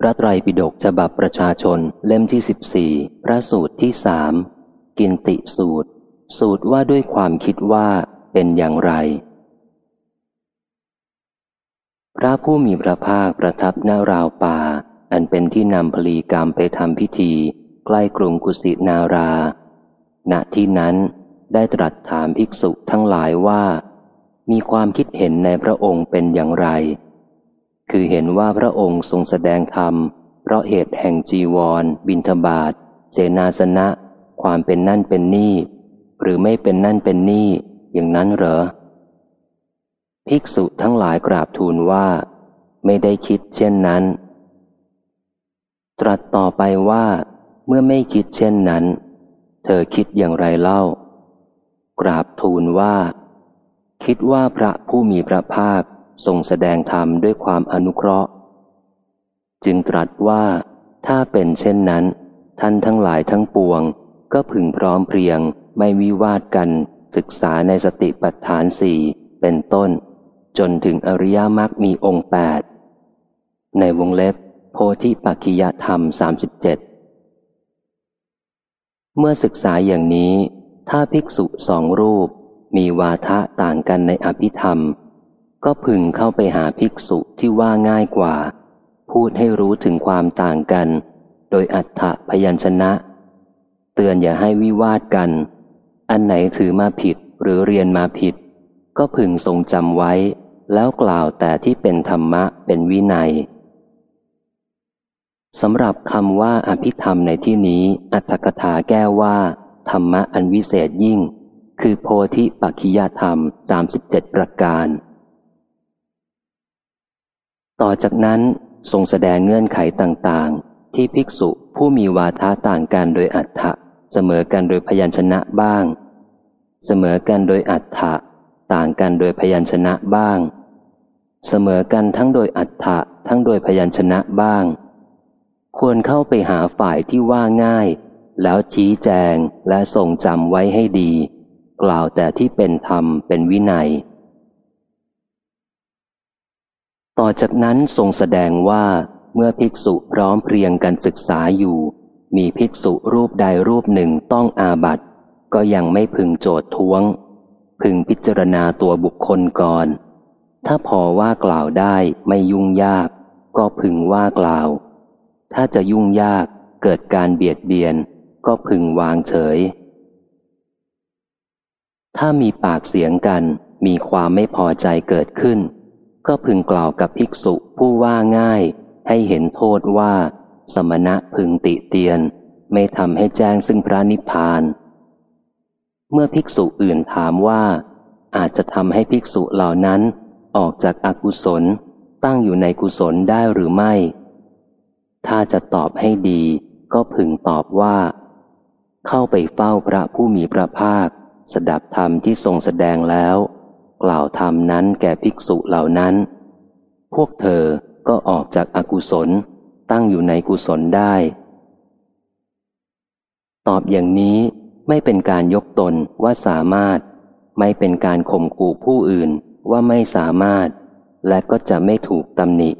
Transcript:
พระไตรปิฎกฉบับประชาชนเล่มที่สิบสี่พระสูตรที่สามกินติสูตร สูตรว่าด้วยความคิดว่าเป็นอย่างไร พระผู้มีพระภาคประทับหน้าราวป่า อันเป็นที่นำพลีกรรมไปทำพิธี ใกล้กรุงกุสินารา ณที่นั้นได้ตรัสถามภิกษุทั้งหลายว่า มีความคิดเห็นในพระองค์เป็นอย่างไร คือเห็นว่าพระองค์ทรงแสดงธรรม เพราะเหตุแห่งจีวร บินทบาทเสนาสนะ ความเป็นนั่นเป็นนี่ หรือไม่เป็นนั่นเป็นนี่ อย่างนั้นเหรอ ภิกษุทั้งหลายกราบทูลว่า ไม่ได้คิดเช่นนั้น ตรัสต่อไปว่า เมื่อไม่คิดเช่นนั้น เธอคิดอย่างไรเล่า กราบทูลว่า คิดว่าพระผู้มีพระภาค ทรงแสดงธรรมด้วยความอนุเคราะห์ จึงตรัสว่าถ้าเป็นเช่นนั้น ท่านทั้งหลายทั้งปวง ก็พึงพร้อมเพรียงไม่วิวาทกัน ศึกษาในสติปัฏฐานสี่เป็นต้น จนถึงอริยมรรคมีองค์แปดในวงเล็บ โพธิปัจขิยธรรมสามสิบเจ็ดเมื่อศึกษาอย่างนี้ ถ้าภิกษุสองรูปมีวาทะต่างกันในอภิธรรม ก็พึงเข้าไปหาภิกษุที่ว่าง่ายกว่า พูดให้รู้ถึงความต่างกัน โดยอัฏฐพยัญชนะ เตือนอย่าให้วิวาทกัน อันไหนถือมาผิดหรือเรียนมาผิด ก็พึงทรงจำไว้ แล้วกล่าวแต่ที่เป็นธรรมะเป็นวินัยสำหรับคำว่าอภิธรรมในที่นี้ อัตถกถาแก้ว่า ธรรมะอันวิเศษยิ่ง คือโพธิปัจขิยธรรม 37 ประการ ต่อจากนั้นทรงแสดงเงื่อนไขต่างๆ ที่ภิกษุผู้มีวาทะต่างกันโดยอัฏฐะเสมอกันโดยพยัญชนะบ้าง เสมอกันโดยอัฏฐะต่างกันโดยพยัญชนะบ้าง เสมอกันทั้งโดยอัฏฐะทั้งโดยพยัญชนะบ้าง ควรเข้าไปหาฝ่ายที่ว่าง่าย แล้วชี้แจงและทรงจำไว้ให้ดี กล่าวแต่ที่เป็นธรรมเป็นวินัย ต่อจากนั้นทรงแสดงว่าเมื่อภิกษุพร้อมเพรียงกันศึกษาอยู่ มีภิกษุรูปใดรูปหนึ่งต้องอาบัติ ก็ยังไม่พึงโจทท้วง พึงพิจารณาตัวบุคคลก่อน ถ้าพอว่ากล่าวได้ไม่ยุ่งยาก ก็พึงว่ากล่าว ถ้าจะยุ่งยากเกิดการเบียดเบียน ก็พึงวางเฉย ถ้ามีปากเสียงกันมีความไม่พอใจเกิดขึ้น ก็พึงกล่าวกับภิกษุผู้ว่าง่าย ให้เห็นโทษว่า สมณะพึงติเตียน ไม่ทำให้แจ้งซึ่งพระนิพพาน เมื่อภิกษุอื่นถามว่า อาจจะทำให้ภิกษุเหล่านั้น ออกจากอากุศลตั้งอยู่ในกุศลได้หรือไม่ ถ้าจะตอบให้ดีก็พึงตอบว่า เข้าไปเฝ้าพระผู้มีพระภาค สดับธรรมที่ทรงแสดงแล้ว กล่าวธรรมนั้นแก่ภิกษุเหล่านั้น พวกเธอก็ออกจากอากุศลตั้งอยู่ในกุศลได้ ตอบอย่างนี้ไม่เป็นการยกตนว่าสามารถ ไม่เป็นการข่มขู่ผู้อื่นว่าไม่สามารถ และก็จะไม่ถูกตำหนิ